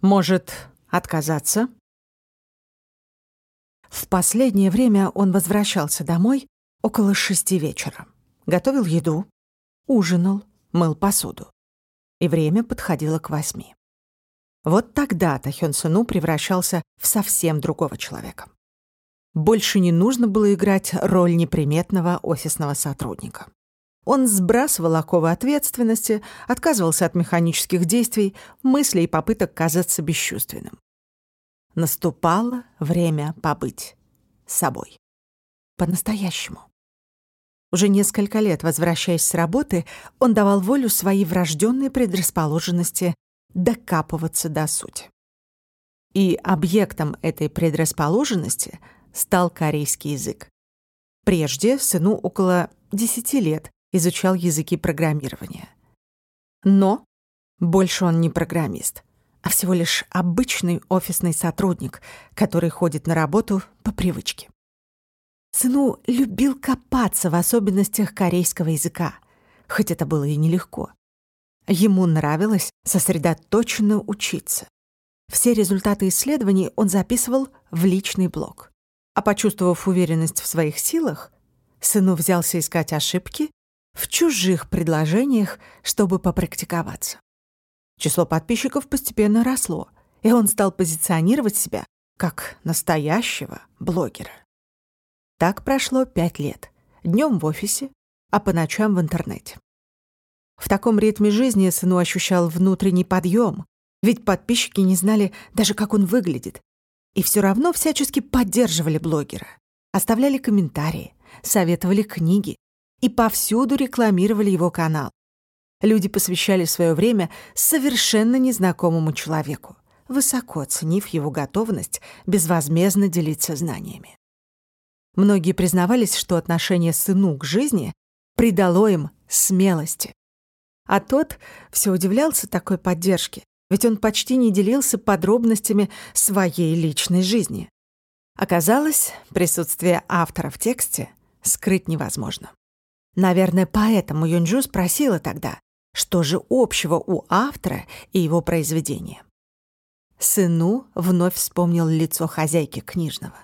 Может, отказаться? В последнее время он возвращался домой около шести вечера. Готовил еду, ужинал, мыл посуду. И время подходило к восьми. Вот тогда-то Хён превращался в совсем другого человека. Больше не нужно было играть роль неприметного офисного сотрудника. Он сбрасывал оковы ответственности, отказывался от механических действий, мыслей и попыток казаться бесчувственным. Наступало время побыть собой. По-настоящему. Уже несколько лет, возвращаясь с работы, он давал волю своей врожденной предрасположенности докапываться до сути. И объектом этой предрасположенности стал корейский язык. Прежде сыну около 10 лет изучал языки программирования. Но больше он не программист, а всего лишь обычный офисный сотрудник, который ходит на работу по привычке. Сыну любил копаться в особенностях корейского языка, хоть это было и нелегко. Ему нравилось сосредоточенно учиться. Все результаты исследований он записывал в личный блог. А почувствовав уверенность в своих силах, сыну взялся искать ошибки в чужих предложениях, чтобы попрактиковаться. Число подписчиков постепенно росло, и он стал позиционировать себя как настоящего блогера. Так прошло пять лет. Днем в офисе, а по ночам в интернете. В таком ритме жизни сыну ощущал внутренний подъем, ведь подписчики не знали даже, как он выглядит, и все равно всячески поддерживали блогера, оставляли комментарии, советовали книги и повсюду рекламировали его канал. Люди посвящали свое время совершенно незнакомому человеку, высоко оценив его готовность безвозмездно делиться знаниями. Многие признавались, что отношение сыну к жизни придало им смелости. А тот все удивлялся такой поддержке, ведь он почти не делился подробностями своей личной жизни. Оказалось, присутствие автора в тексте скрыть невозможно. Наверное, поэтому Юнджу спросила тогда, что же общего у автора и его произведения. Сыну вновь вспомнил лицо хозяйки книжного.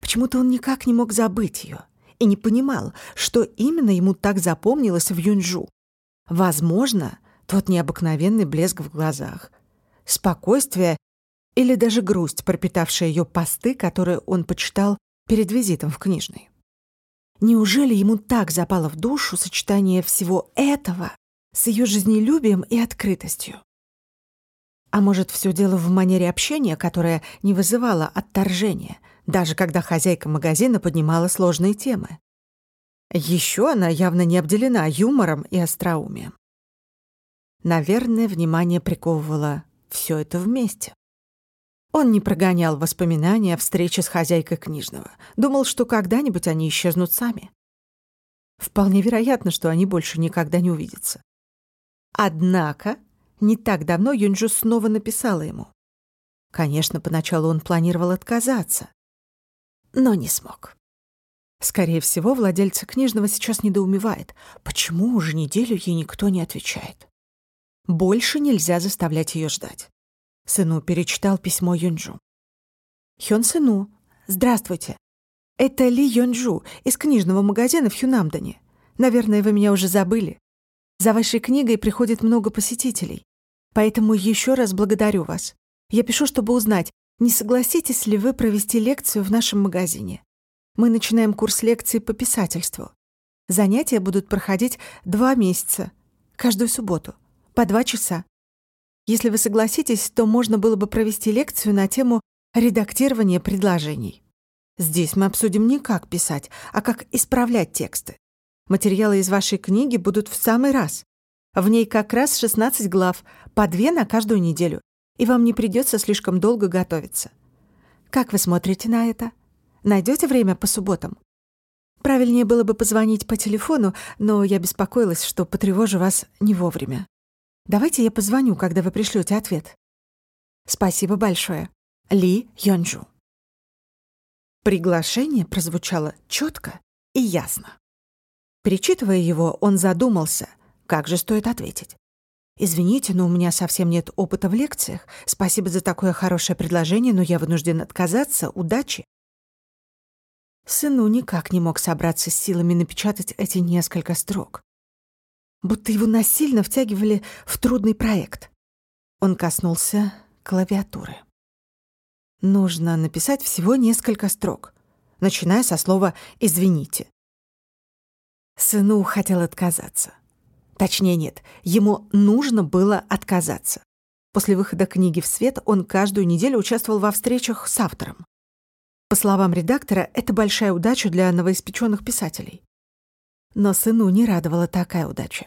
Почему-то он никак не мог забыть ее и не понимал, что именно ему так запомнилось в Юнджу. Возможно, тот необыкновенный блеск в глазах, спокойствие или даже грусть, пропитавшая ее посты, которые он почитал перед визитом в книжный. Неужели ему так запало в душу сочетание всего этого с ее жизнелюбием и открытостью? А может, все дело в манере общения, которая не вызывала отторжения, даже когда хозяйка магазина поднимала сложные темы. Еще она явно не обделена юмором и остроумием. Наверное, внимание приковывало все это вместе. Он не прогонял воспоминания о встрече с хозяйкой книжного. Думал, что когда-нибудь они исчезнут сами. Вполне вероятно, что они больше никогда не увидятся. Однако, не так давно Юнджу снова написала ему. Конечно, поначалу он планировал отказаться но не смог. Скорее всего, владельца книжного сейчас недоумевает, почему уже неделю ей никто не отвечает. Больше нельзя заставлять ее ждать. Сыну перечитал письмо Юнджу. «Хён Сыну, здравствуйте. Это Ли Юнджу из книжного магазина в Хюнамдане. Наверное, вы меня уже забыли. За вашей книгой приходит много посетителей. Поэтому еще раз благодарю вас. Я пишу, чтобы узнать, не согласитесь ли вы провести лекцию в нашем магазине? Мы начинаем курс лекций по писательству. Занятия будут проходить два месяца, каждую субботу, по два часа. Если вы согласитесь, то можно было бы провести лекцию на тему редактирования предложений. Здесь мы обсудим не как писать, а как исправлять тексты. Материалы из вашей книги будут в самый раз. В ней как раз 16 глав, по две на каждую неделю и вам не придется слишком долго готовиться. Как вы смотрите на это? Найдете время по субботам? Правильнее было бы позвонить по телефону, но я беспокоилась, что потревожу вас не вовремя. Давайте я позвоню, когда вы пришлете ответ. Спасибо большое. Ли Йонджу. Приглашение прозвучало четко и ясно. Перечитывая его, он задумался, как же стоит ответить. «Извините, но у меня совсем нет опыта в лекциях. Спасибо за такое хорошее предложение, но я вынужден отказаться. Удачи!» Сыну никак не мог собраться с силами напечатать эти несколько строк. Будто его насильно втягивали в трудный проект. Он коснулся клавиатуры. Нужно написать всего несколько строк, начиная со слова «извините». Сыну хотел отказаться. Точнее, нет, ему нужно было отказаться. После выхода книги в свет он каждую неделю участвовал во встречах с автором. По словам редактора, это большая удача для новоиспеченных писателей. Но сыну не радовала такая удача.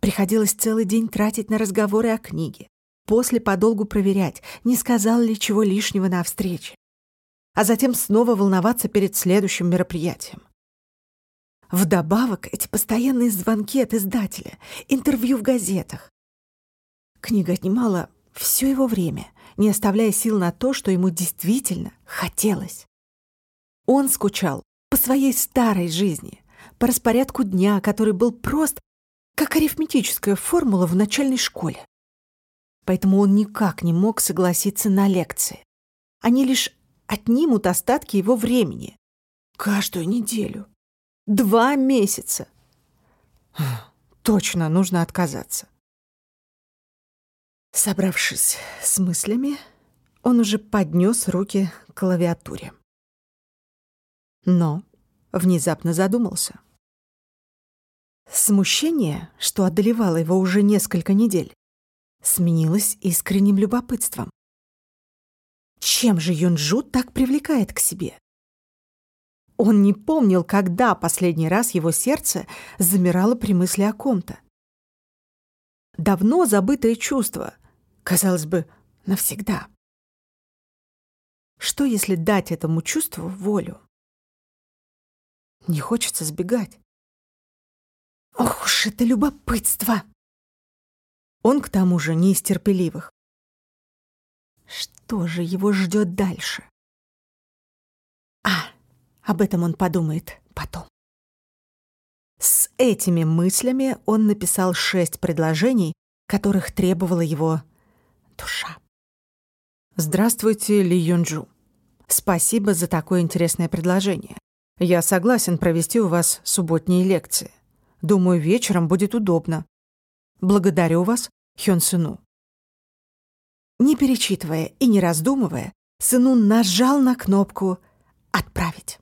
Приходилось целый день тратить на разговоры о книге, после подолгу проверять, не сказал ли чего лишнего на встрече, а затем снова волноваться перед следующим мероприятием. Вдобавок эти постоянные звонки от издателя, интервью в газетах. Книга отнимала все его время, не оставляя сил на то, что ему действительно хотелось. Он скучал по своей старой жизни, по распорядку дня, который был прост, как арифметическая формула в начальной школе поэтому он никак не мог согласиться на лекции. Они лишь отнимут остатки его времени. Каждую неделю. Два месяца. Точно нужно отказаться. Собравшись с мыслями, он уже поднес руки к клавиатуре. Но внезапно задумался. Смущение, что одолевало его уже несколько недель, сменилось искренним любопытством. Чем же Юнджу так привлекает к себе? Он не помнил, когда последний раз его сердце замирало при мысли о ком-то. Давно забытое чувство, казалось бы, навсегда. Что, если дать этому чувству волю? Не хочется сбегать. Ох уж это любопытство! Он, к тому же, не из терпеливых. Что же его ждет дальше? А, об этом он подумает потом. С этими мыслями он написал шесть предложений, которых требовала его душа. «Здравствуйте, Ли Юнджу. Спасибо за такое интересное предложение. Я согласен провести у вас субботние лекции. Думаю, вечером будет удобно. Благодарю вас, Хён Сыну. Не перечитывая и не раздумывая, Сыну нажал на кнопку «Отправить».